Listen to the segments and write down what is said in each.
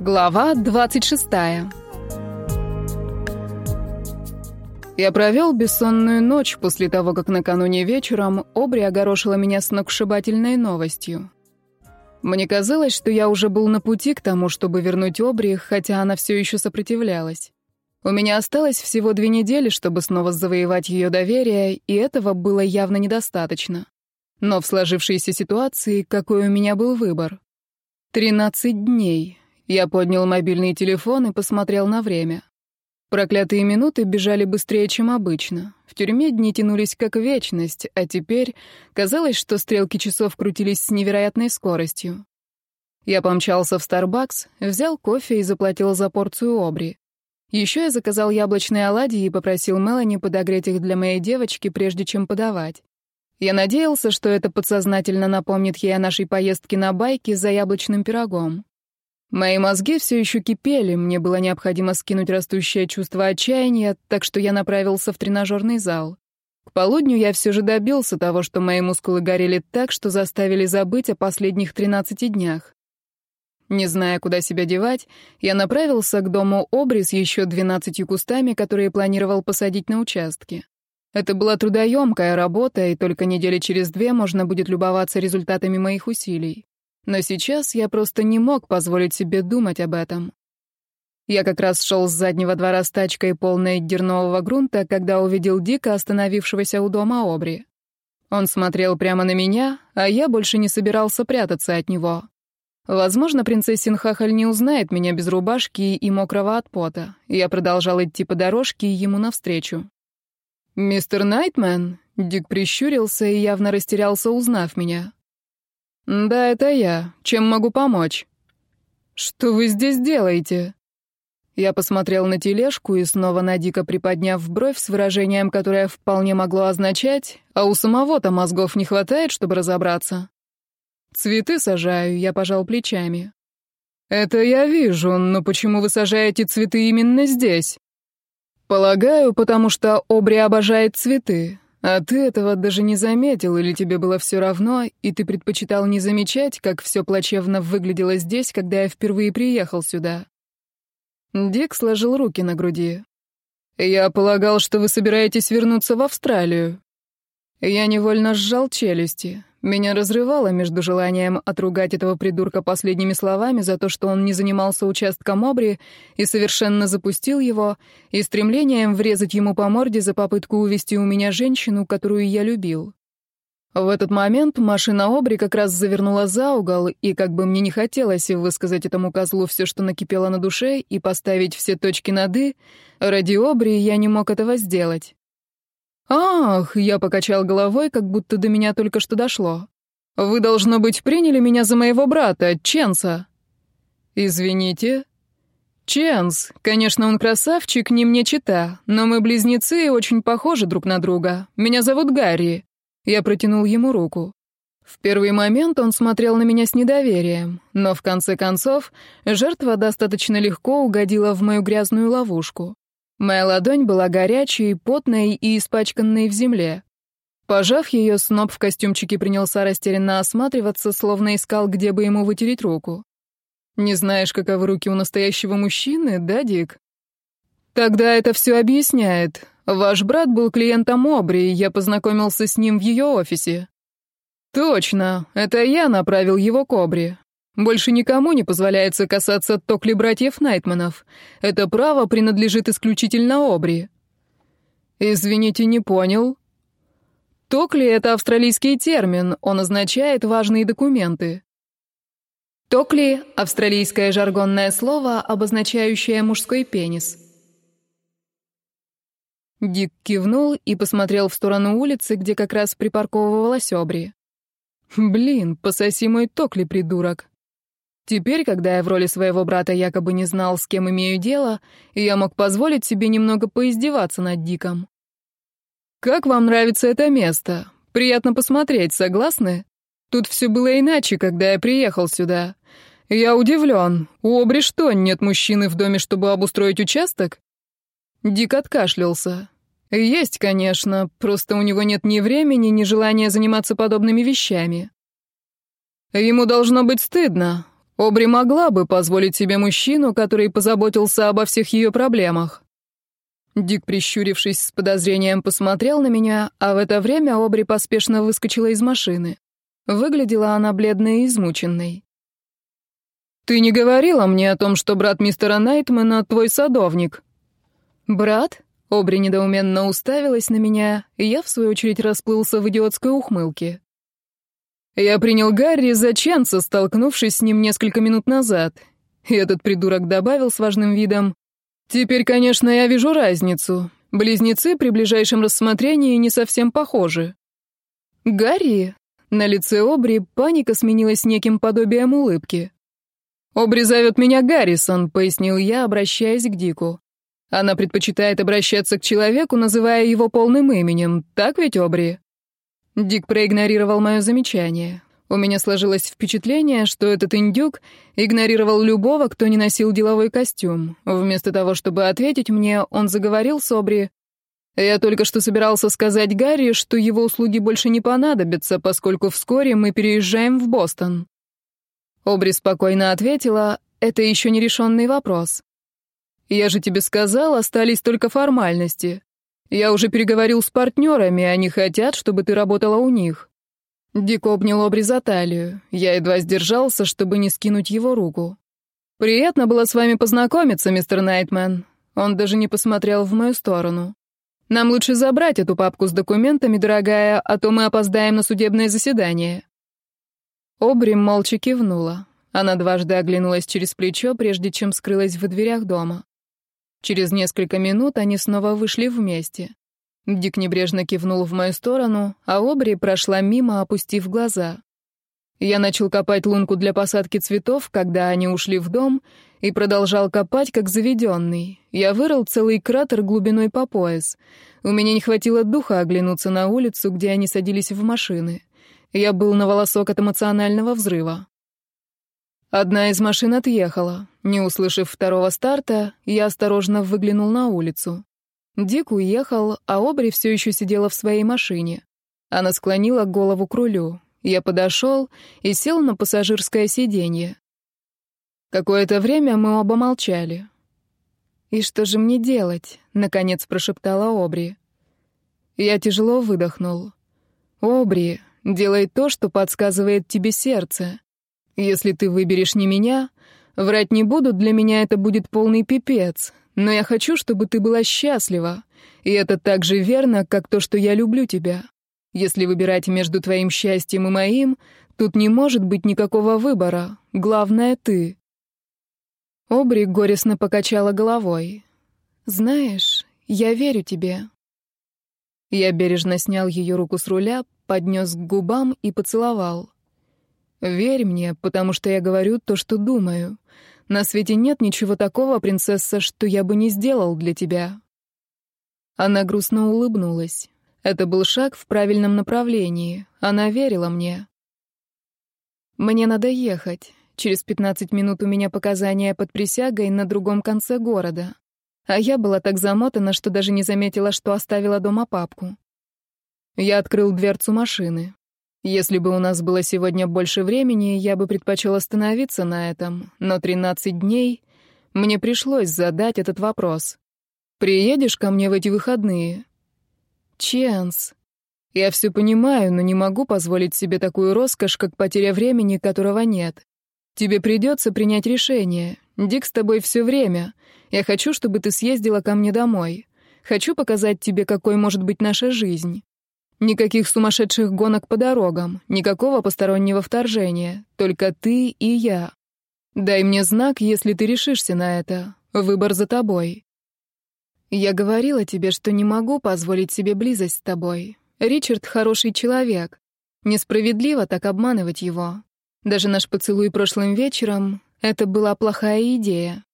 Глава 26 Я провел бессонную ночь после того, как накануне вечером Обри огорошила меня сногсшибательной новостью. Мне казалось, что я уже был на пути к тому, чтобы вернуть Обри, хотя она все еще сопротивлялась. У меня осталось всего две недели, чтобы снова завоевать ее доверие, и этого было явно недостаточно. Но в сложившейся ситуации какой у меня был выбор? 13 дней. Я поднял мобильный телефон и посмотрел на время. Проклятые минуты бежали быстрее, чем обычно. В тюрьме дни тянулись как вечность, а теперь казалось, что стрелки часов крутились с невероятной скоростью. Я помчался в Starbucks, взял кофе и заплатил за порцию обри. Еще я заказал яблочные оладьи и попросил Мелани подогреть их для моей девочки, прежде чем подавать. Я надеялся, что это подсознательно напомнит ей о нашей поездке на байке за яблочным пирогом. Мои мозги все еще кипели, мне было необходимо скинуть растущее чувство отчаяния, так что я направился в тренажерный зал. К полудню я все же добился того, что мои мускулы горели так, что заставили забыть о последних 13 днях. Не зная, куда себя девать, я направился к дому Обри с еще 12 кустами, которые планировал посадить на участке. Это была трудоемкая работа, и только недели через две можно будет любоваться результатами моих усилий. Но сейчас я просто не мог позволить себе думать об этом. Я как раз шел с заднего двора с тачкой, полной дернового грунта, когда увидел Дика, остановившегося у дома Обри. Он смотрел прямо на меня, а я больше не собирался прятаться от него. Возможно, принцессин Хахаль не узнает меня без рубашки и мокрого от пота. Я продолжал идти по дорожке ему навстречу. «Мистер Найтмен?» — Дик прищурился и явно растерялся, узнав меня. «Да, это я. Чем могу помочь?» «Что вы здесь делаете?» Я посмотрел на тележку и снова на дико приподняв бровь с выражением, которое вполне могло означать, а у самого-то мозгов не хватает, чтобы разобраться. «Цветы сажаю», — я пожал плечами. «Это я вижу, но почему вы сажаете цветы именно здесь?» «Полагаю, потому что Обри обожает цветы. А ты этого даже не заметил, или тебе было все равно, и ты предпочитал не замечать, как все плачевно выглядело здесь, когда я впервые приехал сюда. Дик сложил руки на груди. «Я полагал, что вы собираетесь вернуться в Австралию». Я невольно сжал челюсти. Меня разрывало между желанием отругать этого придурка последними словами за то, что он не занимался участком Обри и совершенно запустил его, и стремлением врезать ему по морде за попытку увести у меня женщину, которую я любил. В этот момент машина Обри как раз завернула за угол, и как бы мне не хотелось высказать этому козлу все, что накипело на душе, и поставить все точки над «и», ради Обри я не мог этого сделать. «Ах, я покачал головой, как будто до меня только что дошло. Вы, должно быть, приняли меня за моего брата, Ченса». «Извините». «Ченс, конечно, он красавчик, не мне чита, но мы близнецы и очень похожи друг на друга. Меня зовут Гарри». Я протянул ему руку. В первый момент он смотрел на меня с недоверием, но в конце концов жертва достаточно легко угодила в мою грязную ловушку. Моя ладонь была горячей, потной и испачканной в земле. Пожав ее, Сноб в костюмчике принялся растерянно осматриваться, словно искал, где бы ему вытереть руку. «Не знаешь, каковы руки у настоящего мужчины, да, Дик?» «Тогда это все объясняет. Ваш брат был клиентом Обри, я познакомился с ним в ее офисе». «Точно, это я направил его к Обри. Больше никому не позволяется касаться Токли братьев Найтманов. Это право принадлежит исключительно Обри». «Извините, не понял». «Токли» — это австралийский термин, он означает «важные документы». «Токли» — австралийское жаргонное слово, обозначающее мужской пенис. Дик кивнул и посмотрел в сторону улицы, где как раз припарковывалась Обри. «Блин, пососи мой Токли, придурок!» Теперь, когда я в роли своего брата якобы не знал, с кем имею дело, я мог позволить себе немного поиздеваться над Диком. «Как вам нравится это место? Приятно посмотреть, согласны? Тут все было иначе, когда я приехал сюда. Я удивлен. У Обри что, нет мужчины в доме, чтобы обустроить участок?» Дик откашлялся. «Есть, конечно, просто у него нет ни времени, ни желания заниматься подобными вещами». «Ему должно быть стыдно. Обри могла бы позволить себе мужчину, который позаботился обо всех ее проблемах. Дик, прищурившись с подозрением, посмотрел на меня, а в это время Обри поспешно выскочила из машины. Выглядела она бледной и измученной. «Ты не говорила мне о том, что брат мистера Найтмана твой садовник?» «Брат?» — Обри недоуменно уставилась на меня, и я, в свою очередь, расплылся в идиотской ухмылке. Я принял Гарри за Ченса, столкнувшись с ним несколько минут назад. И этот придурок добавил с важным видом. «Теперь, конечно, я вижу разницу. Близнецы при ближайшем рассмотрении не совсем похожи». «Гарри?» На лице Обри паника сменилась неким подобием улыбки. «Обри зовет меня Гаррисон», — пояснил я, обращаясь к Дику. «Она предпочитает обращаться к человеку, называя его полным именем. Так ведь, Обри?» Дик проигнорировал мое замечание. У меня сложилось впечатление, что этот индюк игнорировал любого, кто не носил деловой костюм. Вместо того, чтобы ответить мне, он заговорил с Обри. «Я только что собирался сказать Гарри, что его услуги больше не понадобятся, поскольку вскоре мы переезжаем в Бостон». Обри спокойно ответила, «Это еще нерешенный вопрос». «Я же тебе сказал, остались только формальности. Я уже переговорил с партнерами, они хотят, чтобы ты работала у них». Дик обнял Обри за талию. Я едва сдержался, чтобы не скинуть его руку. «Приятно было с вами познакомиться, мистер Найтмен». Он даже не посмотрел в мою сторону. «Нам лучше забрать эту папку с документами, дорогая, а то мы опоздаем на судебное заседание». Обри молча кивнула. Она дважды оглянулась через плечо, прежде чем скрылась в дверях дома. Через несколько минут они снова вышли вместе. Дик небрежно кивнул в мою сторону, а Обри прошла мимо, опустив глаза. Я начал копать лунку для посадки цветов, когда они ушли в дом, и продолжал копать, как заведенный. Я вырыл целый кратер глубиной по пояс. У меня не хватило духа оглянуться на улицу, где они садились в машины. Я был на волосок от эмоционального взрыва. Одна из машин отъехала. Не услышав второго старта, я осторожно выглянул на улицу. Дик уехал, а Обри все еще сидела в своей машине. Она склонила голову к рулю. Я подошел и сел на пассажирское сиденье. Какое-то время мы оба молчали. «И что же мне делать?» — наконец прошептала Обри. Я тяжело выдохнул. «Обри, делай то, что подсказывает тебе сердце. Если ты выберешь не меня, врать не буду, для меня это будет полный пипец. Но я хочу, чтобы ты была счастлива. И это так же верно, как то, что я люблю тебя. Если выбирать между твоим счастьем и моим, тут не может быть никакого выбора. Главное — ты». Обри горестно покачала головой. «Знаешь, я верю тебе». Я бережно снял ее руку с руля, поднес к губам и поцеловал. Верь мне, потому что я говорю то, что думаю. На свете нет ничего такого, принцесса, что я бы не сделал для тебя». Она грустно улыбнулась. Это был шаг в правильном направлении. Она верила мне. «Мне надо ехать. Через 15 минут у меня показания под присягой на другом конце города. А я была так замотана, что даже не заметила, что оставила дома папку. Я открыл дверцу машины. Если бы у нас было сегодня больше времени, я бы предпочел остановиться на этом, но 13 дней мне пришлось задать этот вопрос. «Приедешь ко мне в эти выходные?» «Ченс, я все понимаю, но не могу позволить себе такую роскошь, как потеря времени, которого нет. Тебе придется принять решение. Дик с тобой все время. Я хочу, чтобы ты съездила ко мне домой. Хочу показать тебе, какой может быть наша жизнь. Никаких сумасшедших гонок по дорогам, никакого постороннего вторжения, только ты и я. Дай мне знак, если ты решишься на это. Выбор за тобой. Я говорила тебе, что не могу позволить себе близость с тобой. Ричард хороший человек. Несправедливо так обманывать его. Даже наш поцелуй прошлым вечером — это была плохая идея.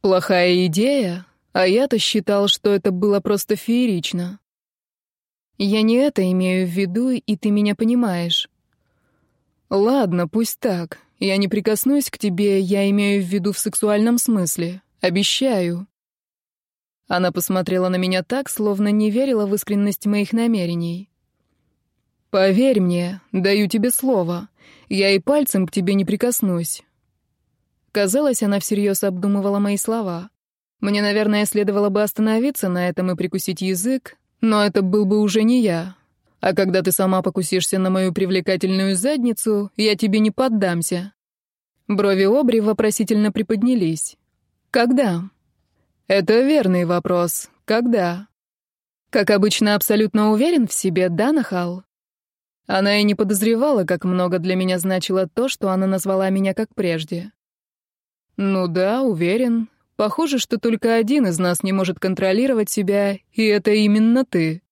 Плохая идея? А я-то считал, что это было просто феерично. Я не это имею в виду, и ты меня понимаешь. Ладно, пусть так. Я не прикоснусь к тебе, я имею в виду в сексуальном смысле. Обещаю. Она посмотрела на меня так, словно не верила в искренность моих намерений. «Поверь мне, даю тебе слово. Я и пальцем к тебе не прикоснусь». Казалось, она всерьез обдумывала мои слова. Мне, наверное, следовало бы остановиться на этом и прикусить язык, но это был бы уже не я. А когда ты сама покусишься на мою привлекательную задницу, я тебе не поддамся». Брови Обри вопросительно приподнялись. «Когда?» «Это верный вопрос. Когда?» «Как обычно, абсолютно уверен в себе, да, Нахал?» Она и не подозревала, как много для меня значило то, что она назвала меня как прежде. «Ну да, уверен. Похоже, что только один из нас не может контролировать себя, и это именно ты.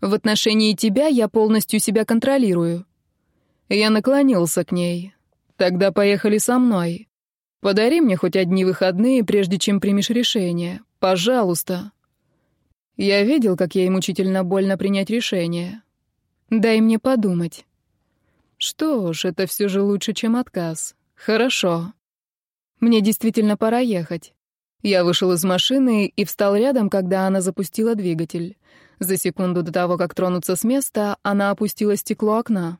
В отношении тебя я полностью себя контролирую. Я наклонился к ней. Тогда поехали со мной. Подари мне хоть одни выходные, прежде чем примешь решение. Пожалуйста. Я видел, как ей мучительно больно принять решение. Дай мне подумать. Что ж, это все же лучше, чем отказ. Хорошо. Мне действительно пора ехать. Я вышел из машины и встал рядом, когда она запустила двигатель. За секунду до того, как тронуться с места, она опустила стекло окна.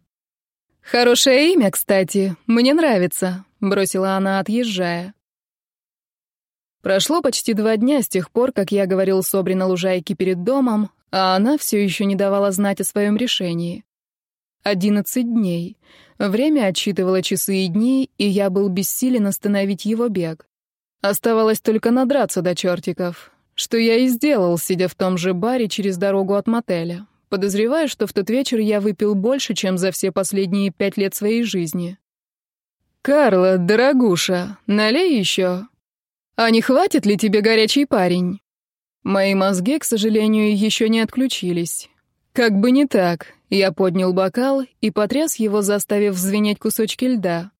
«Хорошее имя, кстати. Мне нравится», — бросила она, отъезжая. Прошло почти два дня с тех пор, как я говорил с Обри на лужайке перед домом, а она все еще не давала знать о своем решении. Одиннадцать дней. Время отсчитывало часы и дни, и я был бессилен остановить его бег. Оставалось только надраться до чертиков, что я и сделал, сидя в том же баре через дорогу от мотеля. Подозреваю, что в тот вечер я выпил больше, чем за все последние пять лет своей жизни. «Карла, дорогуша, налей еще. А не хватит ли тебе горячий парень?» Мои мозги, к сожалению, еще не отключились. Как бы не так, я поднял бокал и потряс его, заставив звенеть кусочки льда.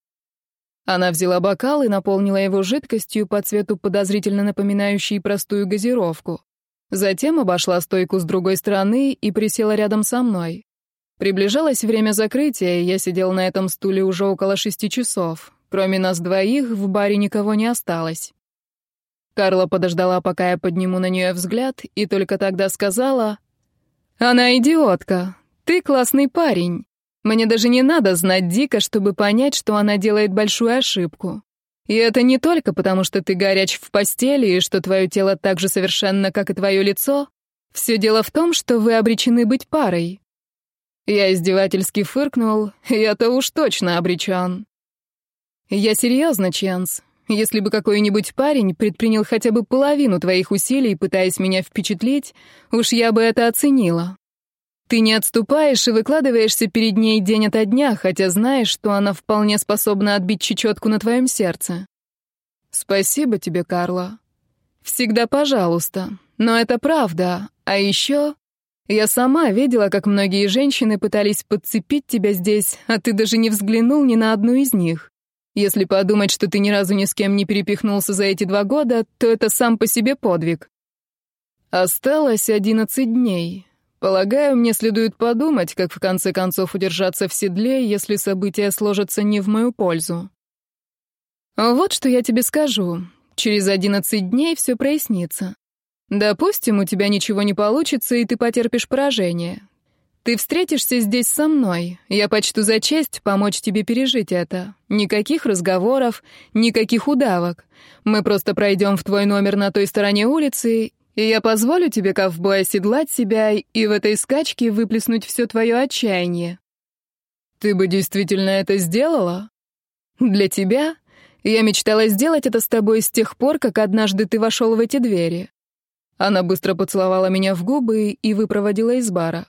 Она взяла бокал и наполнила его жидкостью по цвету, подозрительно напоминающей простую газировку. Затем обошла стойку с другой стороны и присела рядом со мной. Приближалось время закрытия, и я сидел на этом стуле уже около шести часов. Кроме нас двоих, в баре никого не осталось. Карла подождала, пока я подниму на нее взгляд, и только тогда сказала, «Она идиотка. Ты классный парень. Мне даже не надо знать Дика, чтобы понять, что она делает большую ошибку. И это не только потому, что ты горяч в постели и что твое тело так же совершенно, как и твое лицо. Все дело в том, что вы обречены быть парой. Я издевательски фыркнул, я-то уж точно обречен. Я серьезно, Ченс. Если бы какой-нибудь парень предпринял хотя бы половину твоих усилий, пытаясь меня впечатлить, уж я бы это оценила. Ты не отступаешь и выкладываешься перед ней день ото дня, хотя знаешь, что она вполне способна отбить чечетку на твоем сердце. Спасибо тебе, Карла. Всегда пожалуйста. Но это правда. А еще... Я сама видела, как многие женщины пытались подцепить тебя здесь, а ты даже не взглянул ни на одну из них. Если подумать, что ты ни разу ни с кем не перепихнулся за эти два года, то это сам по себе подвиг. Осталось одиннадцать дней. Полагаю, мне следует подумать, как в конце концов удержаться в седле, если события сложатся не в мою пользу. Вот что я тебе скажу. Через 11 дней все прояснится. Допустим, у тебя ничего не получится, и ты потерпишь поражение. Ты встретишься здесь со мной. Я почту за честь помочь тебе пережить это. Никаких разговоров, никаких удавок. Мы просто пройдем в твой номер на той стороне улицы и я позволю тебе, ковбой, оседлать себя и в этой скачке выплеснуть все твое отчаяние. Ты бы действительно это сделала? Для тебя? Я мечтала сделать это с тобой с тех пор, как однажды ты вошел в эти двери. Она быстро поцеловала меня в губы и выпроводила из бара.